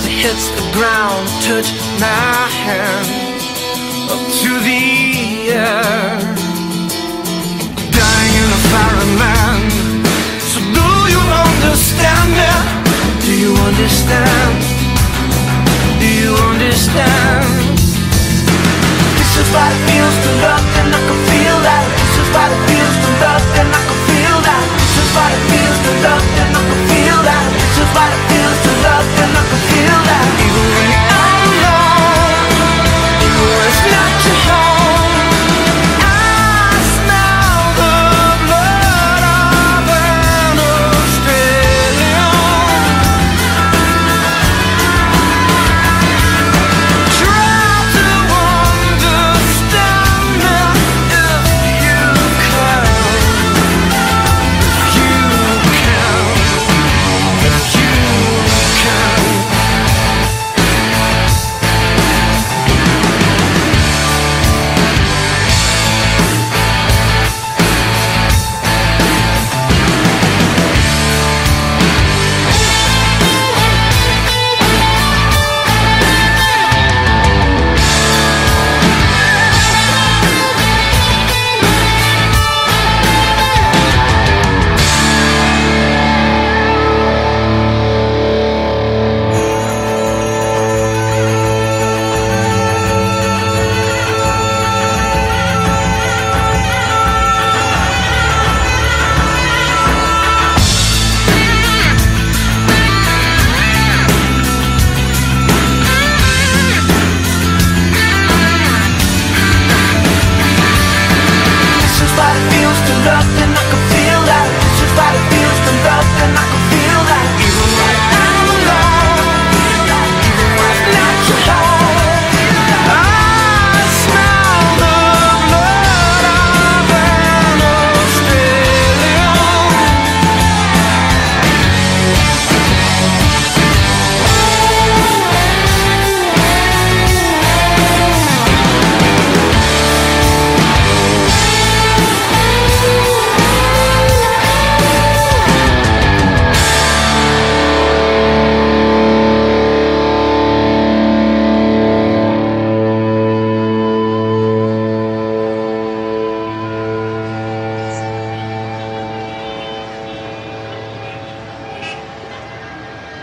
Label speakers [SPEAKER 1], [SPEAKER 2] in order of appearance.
[SPEAKER 1] as it hits the ground, touch my hand up to the air. Dying in a fireman. So do you understand it? Do you understand? Do you understand? This is what feels to